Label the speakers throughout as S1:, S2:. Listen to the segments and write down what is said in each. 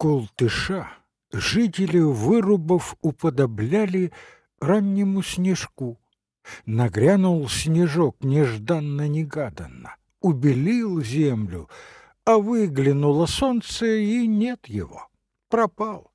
S1: Култыша жители вырубов уподобляли раннему снежку. Нагрянул снежок нежданно-негаданно, убелил землю, а выглянуло солнце, и нет его, пропал.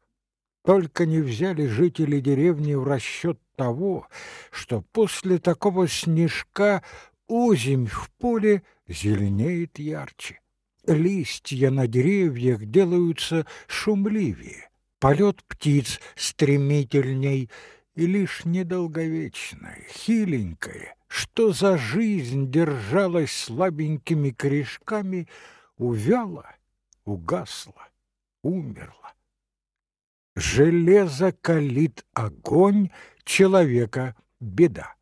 S1: Только не взяли жители деревни в расчет того, что после такого снежка озимь в поле зеленеет ярче. Листья на деревьях делаются шумливее, полет птиц стремительней, и лишь недолговечное, хиленькое, что за жизнь держалась слабенькими корешками, увяла, угасла, умерла. Железо калит огонь, человека беда.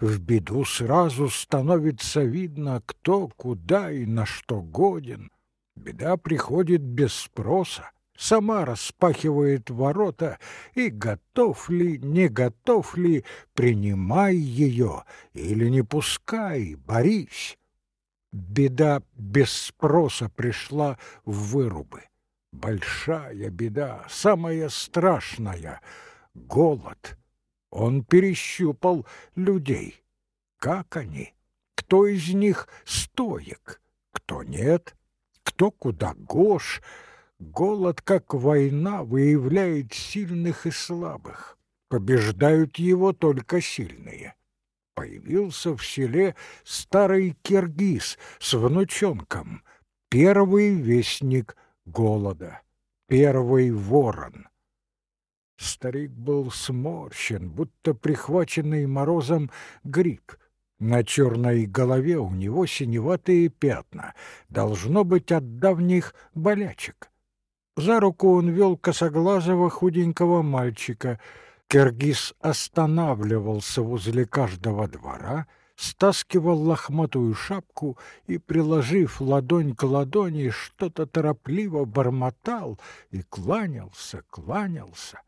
S1: В беду сразу становится видно, кто, куда и на что годен. Беда приходит без спроса, сама распахивает ворота, и готов ли, не готов ли, принимай ее или не пускай, борись. Беда без спроса пришла в вырубы. Большая беда, самая страшная — голод. Он перещупал людей. Как они? Кто из них стоек? Кто нет? Кто куда гош? Голод, как война, выявляет сильных и слабых. Побеждают его только сильные. Появился в селе старый киргиз с внучонком, первый вестник голода, первый ворон. Старик был сморщен, будто прихваченный морозом гриб. На черной голове у него синеватые пятна, должно быть от давних болячек. За руку он вел косоглазого худенького мальчика. Киргиз останавливался возле каждого двора — стаскивал лохматую шапку и, приложив ладонь к ладони, что-то торопливо бормотал и кланялся, кланялся.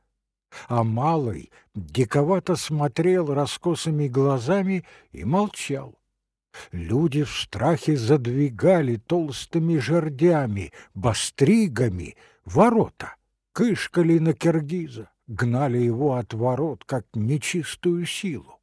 S1: А малый диковато смотрел раскосыми глазами и молчал. Люди в страхе задвигали толстыми жердями, бастригами ворота, кышкали на киргиза, гнали его от ворот, как нечистую силу.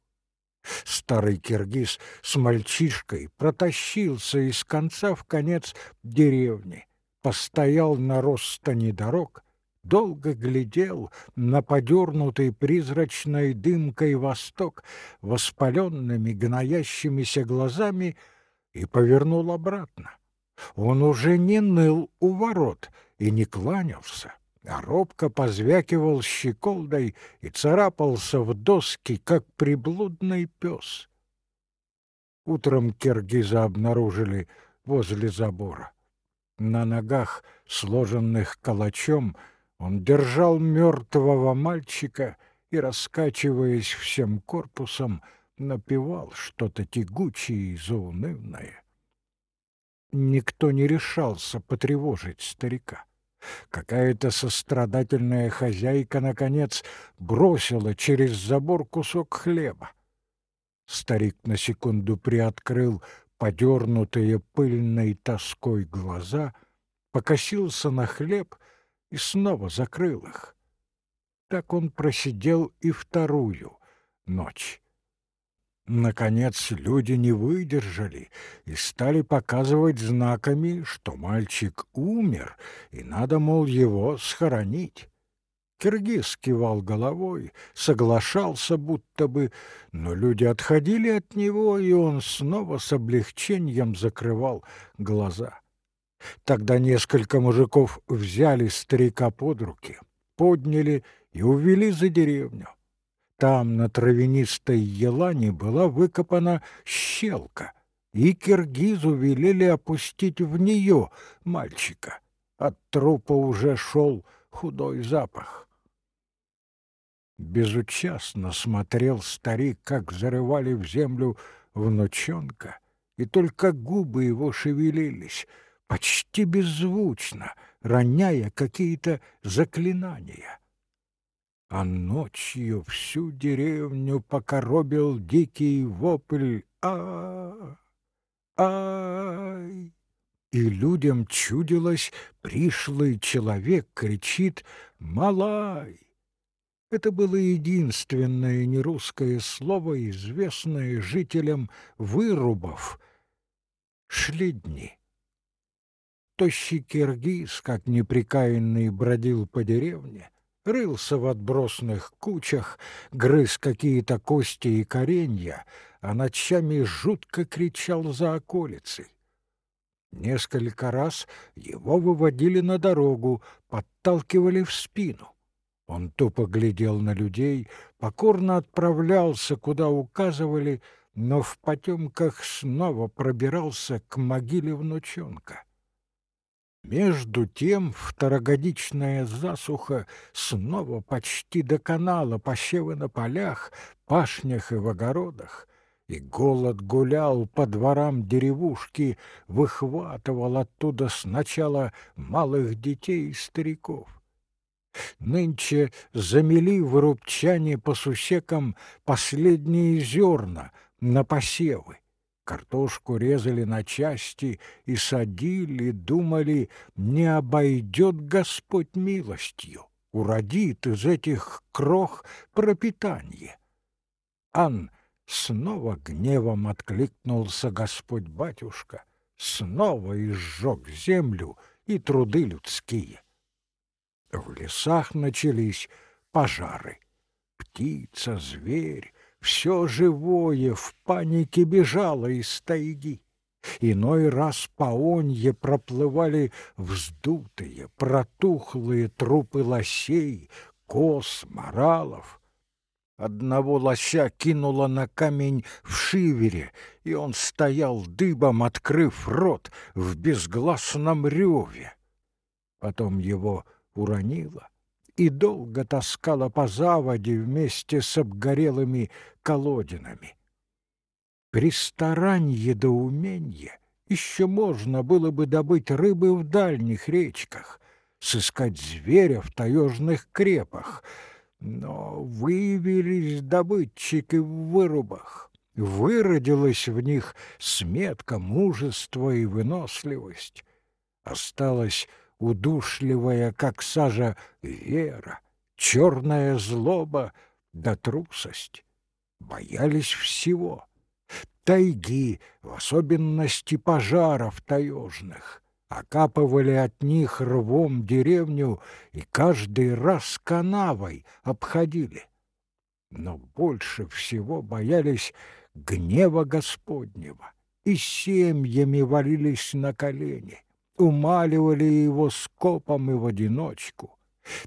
S1: Старый киргиз с мальчишкой протащился из конца в конец деревни, постоял на ростане дорог, долго глядел на подернутый призрачной дымкой восток воспаленными гноящимися глазами и повернул обратно. Он уже не ныл у ворот и не кланялся а робко позвякивал щеколдой и царапался в доски, как приблудный пес. Утром киргиза обнаружили возле забора. На ногах, сложенных калачом, он держал мертвого мальчика и, раскачиваясь всем корпусом, напевал что-то тягучее и заунывное. Никто не решался потревожить старика. Какая-то сострадательная хозяйка, наконец, бросила через забор кусок хлеба. Старик на секунду приоткрыл подернутые пыльной тоской глаза, покосился на хлеб и снова закрыл их. Так он просидел и вторую ночь. Наконец люди не выдержали и стали показывать знаками, что мальчик умер, и надо, мол, его схоронить. Киргиз кивал головой, соглашался будто бы, но люди отходили от него, и он снова с облегчением закрывал глаза. Тогда несколько мужиков взяли старика под руки, подняли и увели за деревню. Там, на травянистой елане, была выкопана щелка, и киргизу велели опустить в нее мальчика. От трупа уже шел худой запах. Безучастно смотрел старик, как зарывали в землю внучонка, и только губы его шевелились, почти беззвучно, роняя какие-то заклинания а ночью всю деревню покоробил дикий вопль а ай и людям чудилось, пришлый человек кричит «Малай!». Это было единственное нерусское слово, известное жителям вырубов. Шли дни. Тощий киргиз, как неприкаянный, бродил по деревне, рылся в отбросных кучах, грыз какие-то кости и коренья, а ночами жутко кричал за околицей. Несколько раз его выводили на дорогу, подталкивали в спину. Он тупо глядел на людей, покорно отправлялся, куда указывали, но в потемках снова пробирался к могиле внучонка. Между тем второгодичная засуха снова почти доконала посевы на полях, пашнях и в огородах, и голод гулял по дворам деревушки, выхватывал оттуда сначала малых детей и стариков. Нынче замели вырубчане по сусекам последние зерна на посевы. Картошку резали на части и садили, думали, не обойдет Господь милостью, уродит из этих крох пропитание. Ан снова гневом откликнулся Господь-батюшка, снова изжег землю и труды людские. В лесах начались пожары. Птица, зверь, все живое в панике бежало из тайги. Иной раз по онье проплывали вздутые, протухлые трупы лосей, коз, моралов. Одного лося кинуло на камень в шивере, и он стоял дыбом, открыв рот в безгласном реве. Потом его уронило и долго таскала по заводе вместе с обгорелыми колодинами. При старанье до уменья еще можно было бы добыть рыбы в дальних речках, сыскать зверя в таежных крепах — но выявились добытчики в вырубах, выродилась в них сметка, мужество и выносливость. Осталась удушливая, как сажа, вера, черная злоба да трусость. Боялись всего. Тайги, в особенности пожаров таежных окапывали от них рвом деревню и каждый раз канавой обходили. Но больше всего боялись гнева Господнего и семьями валились на колени, умаливали его скопом и в одиночку,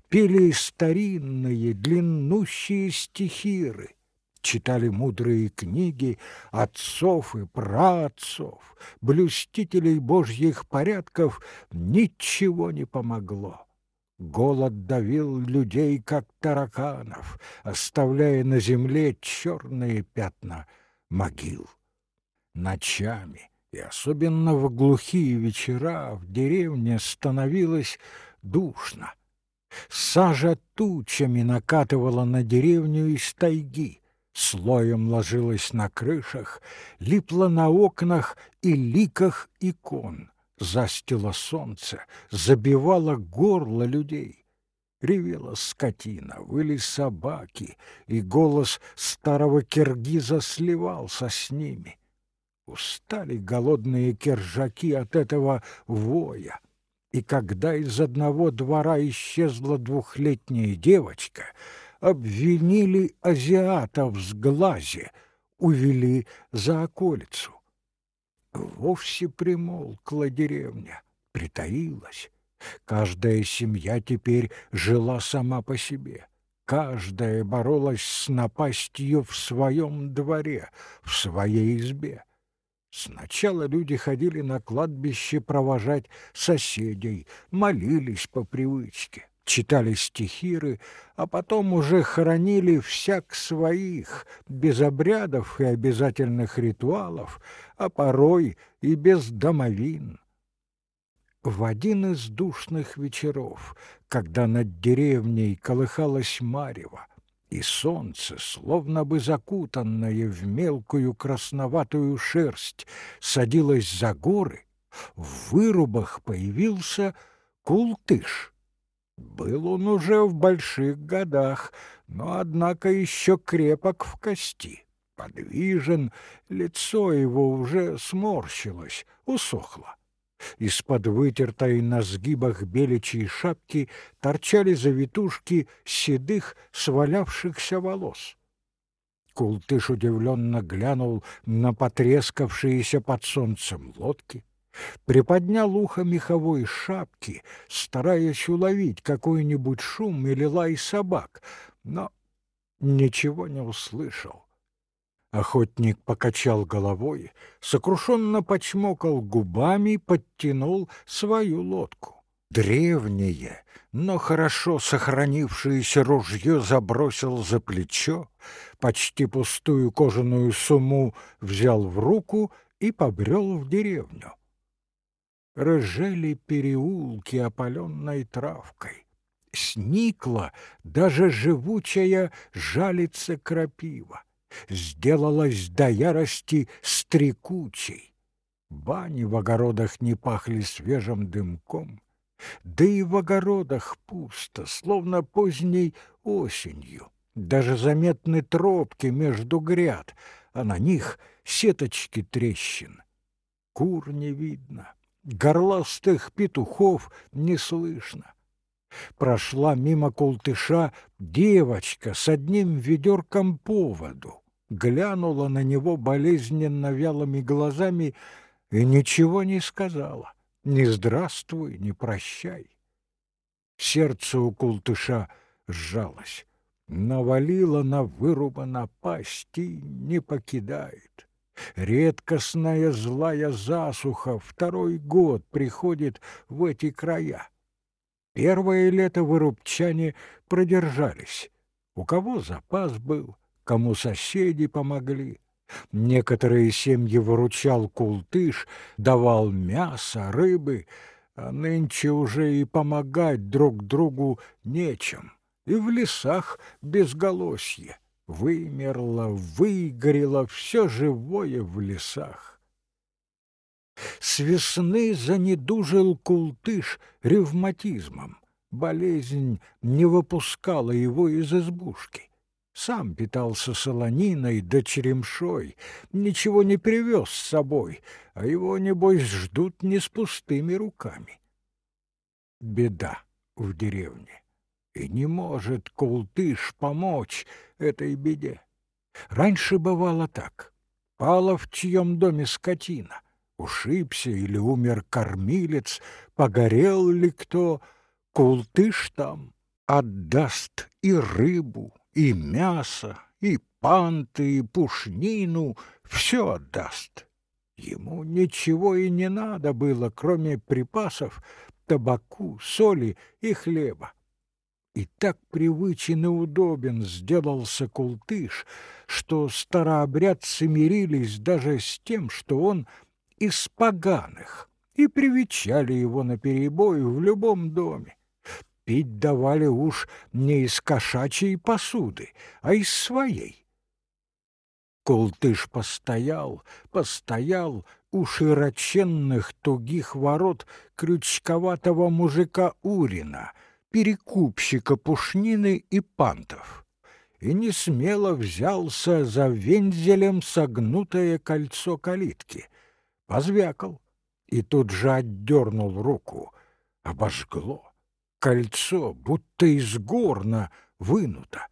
S1: пели старинные длиннущие стихиры, читали мудрые книги отцов и праотцов, блюстителей божьих порядков, ничего не помогло. Голод давил людей, как тараканов, оставляя на земле черные пятна могил. Ночами и особенно в глухие вечера в деревне становилось душно. Сажа тучами накатывала на деревню из тайги слоем ложилась на крышах, липла на окнах и ликах икон, застило солнце, забивало горло людей. Ревела скотина, выли собаки, и голос старого киргиза сливался с ними. Устали голодные киржаки от этого воя, и когда из одного двора исчезла двухлетняя девочка — обвинили азиатов с глазе, увели за околицу. Вовсе примолкла деревня, притаилась. Каждая семья теперь жила сама по себе. Каждая боролась с напастью в своем дворе, в своей избе. Сначала люди ходили на кладбище провожать соседей, молились по привычке читали стихиры, а потом уже хоронили всяк своих, без обрядов и обязательных ритуалов, а порой и без домовин. В один из душных вечеров, когда над деревней колыхалось марево, и солнце, словно бы закутанное в мелкую красноватую шерсть, садилось за горы, В вырубах появился култыш. Был он уже в больших годах, но, однако, еще крепок в кости, подвижен, лицо его уже сморщилось, усохло. Из-под вытертой на сгибах беличьей шапки торчали завитушки седых свалявшихся волос. Култыш удивленно глянул на потрескавшиеся под солнцем лодки, приподнял ухо меховой шапки, стараясь уловить какой-нибудь шум или лай собак, но ничего не услышал. Охотник покачал головой, сокрушенно почмокал губами, подтянул свою лодку. Древнее, но хорошо сохранившееся ружье забросил за плечо, почти пустую кожаную сумму взял в руку и побрел в деревню рыжели переулки, опаленной травкой. Сникла даже живучая жалица крапива, сделалась до ярости стрекучей. Бани в огородах не пахли свежим дымком, да и в огородах пусто, словно поздней осенью. Даже заметны тропки между гряд, а на них сеточки трещин. Кур не видно, горластых петухов не слышно. Прошла мимо култыша девочка с одним ведерком по воду, глянула на него болезненно вялыми глазами и ничего не сказала, ни здравствуй, ни прощай. Сердце у култыша сжалось, навалило на выруба напасть и не покидает. Редкостная злая засуха второй год приходит в эти края. Первое лето вырубчане продержались. У кого запас был, кому соседи помогли. Некоторые семьи выручал култыш, давал мясо, рыбы, а нынче уже и помогать друг другу нечем. И в лесах безголосье. Вымерло, выгорело все живое в лесах. С весны занедужил култыш ревматизмом. Болезнь не выпускала его из избушки. Сам питался солониной да черемшой, ничего не привез с собой, а его, небось, ждут не с пустыми руками. Беда в деревне и не может Култыш помочь этой беде. Раньше бывало так. Пала в чьем доме скотина, ушибся или умер кормилец, погорел ли кто, Култыш там отдаст и рыбу, и мясо, и панты, и пушнину, все отдаст. Ему ничего и не надо было, кроме припасов, табаку, соли и хлеба. И так привычен и удобен сделался култыш, что старообрядцы мирились даже с тем, что он из поганых, и привечали его на перебой в любом доме. Пить давали уж не из кошачьей посуды, а из своей. Култыш постоял, постоял у широченных тугих ворот крючковатого мужика Урина — перекупщика пушнины и пантов, и не смело взялся за вензелем согнутое кольцо калитки. Позвякал и тут же отдернул руку. Обожгло. Кольцо, будто из горна, вынуто.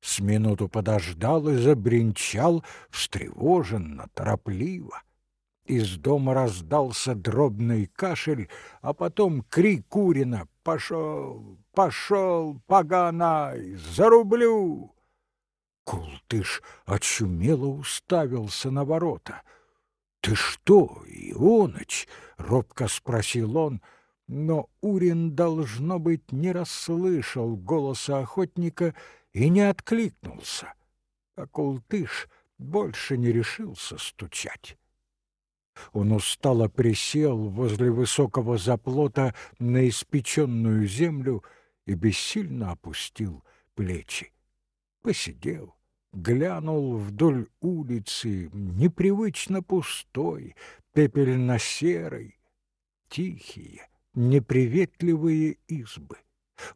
S1: С минуту подождал и забринчал, встревоженно, торопливо. Из дома раздался дробный кашель, а потом крик Курина «Пошел! Пошел, поганой! Зарублю!» Култыш очумело уставился на ворота. «Ты что, Ионыч?» — робко спросил он, но Урин, должно быть, не расслышал голоса охотника и не откликнулся. А Култыш больше не решился стучать. Он устало присел возле высокого заплота на испеченную землю и бессильно опустил плечи. Посидел, глянул вдоль улицы, непривычно пустой, пепельно-серый, тихие, неприветливые избы.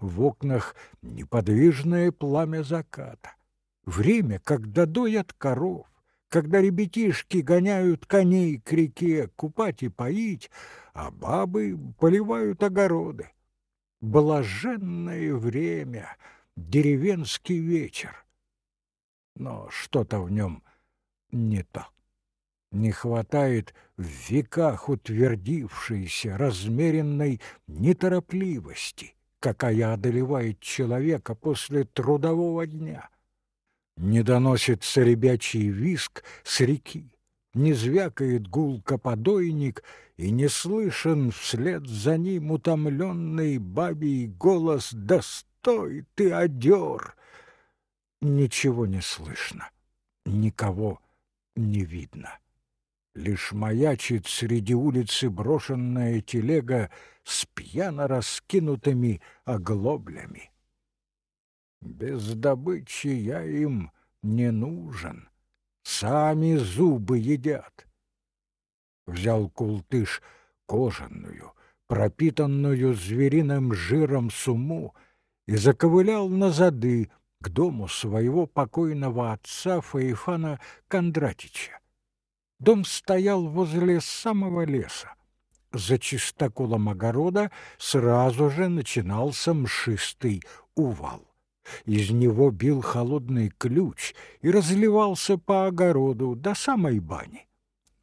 S1: В окнах неподвижное пламя заката. Время, когда доят коров, когда ребятишки гоняют коней к реке купать и поить, а бабы поливают огороды. Блаженное время, деревенский вечер. Но что-то в нем не то. Не хватает в веках утвердившейся размеренной неторопливости, какая одолевает человека после трудового дня. Не доносится ребячий виск с реки, не звякает гулко подойник, и не слышен вслед за ним утомленный бабий голос «Да ты, одер!» Ничего не слышно, никого не видно. Лишь маячит среди улицы брошенная телега с пьяно раскинутыми оглоблями. Без добычи я им не нужен, сами зубы едят. Взял култыш кожаную, пропитанную звериным жиром суму и заковылял на зады к дому своего покойного отца Фаифана Кондратича. Дом стоял возле самого леса. За чистоколом огорода сразу же начинался мшистый увал. Из него бил холодный ключ и разливался по огороду до самой бани.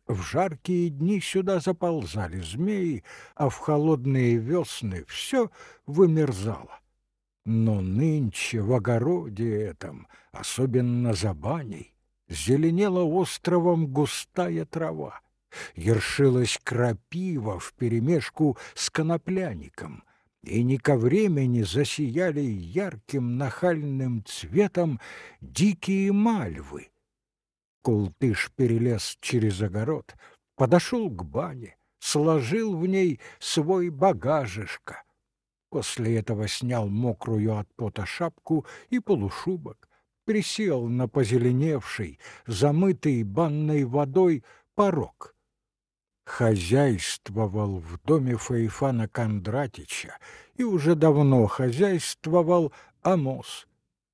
S1: В жаркие дни сюда заползали змеи, а в холодные весны все вымерзало. Но нынче в огороде этом, особенно за баней, зеленела островом густая трава, ершилась крапива вперемешку с конопляником, и не ко времени засияли ярким нахальным цветом дикие мальвы. Култыш перелез через огород, подошел к бане, сложил в ней свой багажишко. После этого снял мокрую от пота шапку и полушубок, присел на позеленевший, замытый банной водой порог. Хозяйствовал в доме Фаифана Кондратича, и уже давно хозяйствовал Амос.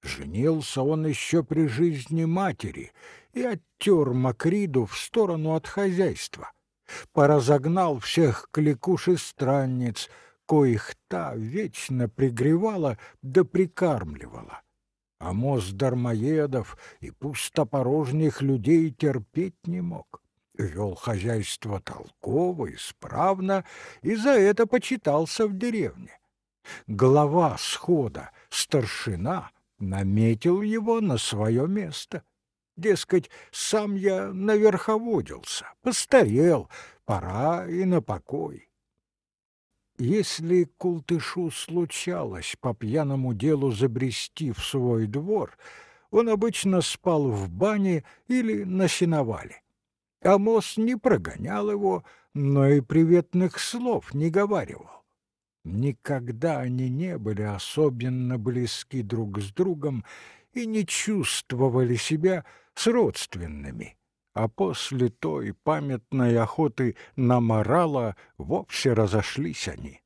S1: Женился он еще при жизни матери и оттер Макриду в сторону от хозяйства. Поразогнал всех кликуш и странниц, коих та вечно пригревала да прикармливала. А мост дармоедов и пустопорожних людей терпеть не мог. Вел хозяйство толково, исправно, и за это почитался в деревне. Глава схода, старшина, наметил его на свое место. Дескать, сам я наверховодился, постарел, пора и на покой. Если Култышу случалось по пьяному делу забрести в свой двор, он обычно спал в бане или на сеновале. Амос не прогонял его, но и приветных слов не говаривал. Никогда они не были особенно близки друг с другом и не чувствовали себя с родственными а после той памятной охоты на морала вовсе разошлись они.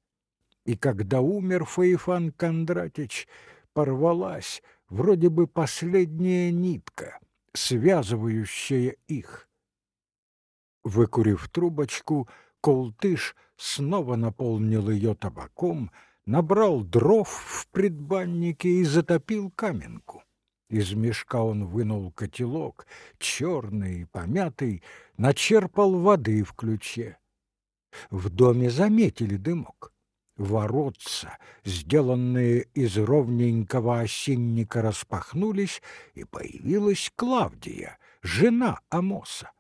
S1: И когда умер Фаифан Кондратич, порвалась вроде бы последняя нитка, связывающая их. Выкурив трубочку, Колтыш снова наполнил ее табаком, набрал дров в предбаннике и затопил каменку. Из мешка он вынул котелок, черный и помятый, начерпал воды в ключе. В доме заметили дымок. Воротца, сделанные из ровненького осинника, распахнулись, и появилась Клавдия, жена Амоса.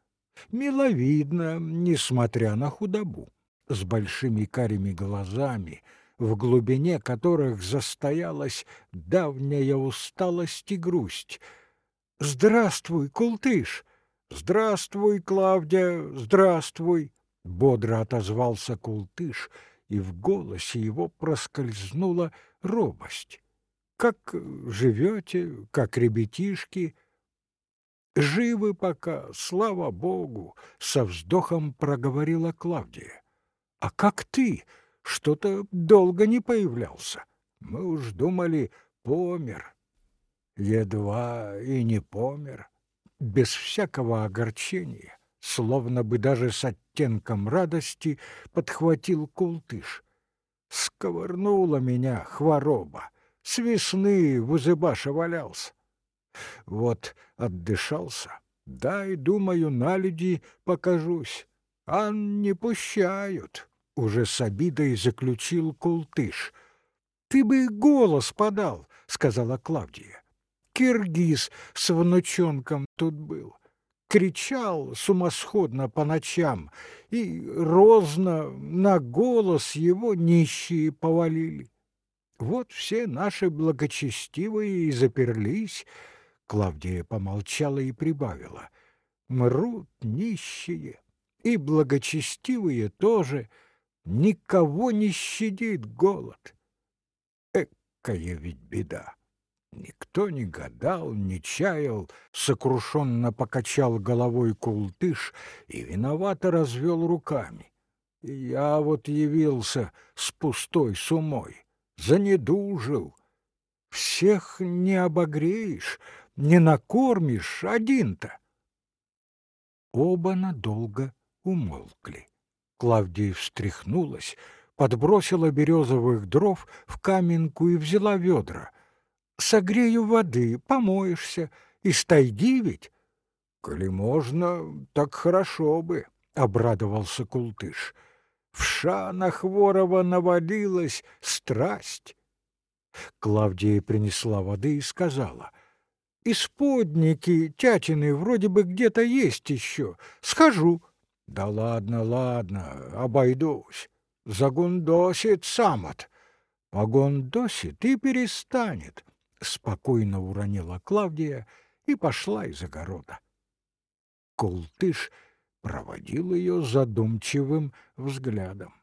S1: Миловидно, несмотря на худобу, с большими карими глазами — в глубине которых застоялась давняя усталость и грусть. «Здравствуй, Култыш!» «Здравствуй, Клавдия! Здравствуй!» Бодро отозвался Култыш, и в голосе его проскользнула робость. «Как живете, как ребятишки?» «Живы пока, слава Богу!» — со вздохом проговорила Клавдия. А как ты? Что-то долго не появлялся. Мы уж думали, помер. Едва и не помер. Без всякого огорчения, словно бы даже с оттенком радости, подхватил култыш. Сковырнула меня хвороба. С весны в Узыбаше валялся. Вот отдышался, дай, думаю, на люди покажусь. А не пущают, уже с обидой заключил Култыш. Ты бы голос подал, сказала Клавдия. Киргиз с внучонком тут был. Кричал сумасходно по ночам, и розно на голос его нищие повалили. Вот все наши благочестивые и заперлись, Клавдия помолчала и прибавила. Мрут нищие, и благочестивые тоже. Никого не щадит голод. Экая ведь беда! Никто не гадал, не чаял, сокрушенно покачал головой култыш и виновато развел руками. Я вот явился с пустой сумой, занедужил. Всех не обогреешь, не накормишь один-то. Оба надолго умолкли. Клавдия встряхнулась, подбросила березовых дров в каменку и взяла ведра. «Согрею воды, помоешься, из тайги ведь?» «Коли можно, так хорошо бы», — обрадовался Култыш. «Вша на Хворова навалилась страсть». Клавдия принесла воды и сказала — Исподники тятины вроде бы где-то есть еще. Схожу. Да ладно, ладно, обойдусь. Загундосит самот. Погондосит и перестанет. Спокойно уронила Клавдия и пошла из огорода. Култыш проводил ее задумчивым взглядом.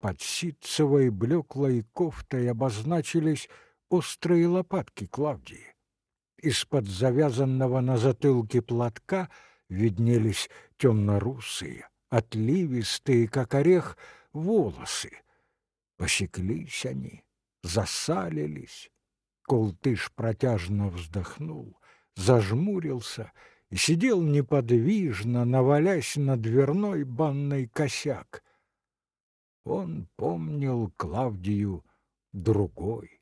S1: Под ситцевой блеклой кофтой обозначились острые лопатки Клавдии. Из-под завязанного на затылке платка виднелись темно-русые, отливистые, как орех, волосы. Посеклись они, засалились. Колтыш протяжно вздохнул, зажмурился и сидел неподвижно, навалясь на дверной банный косяк. Он помнил Клавдию другой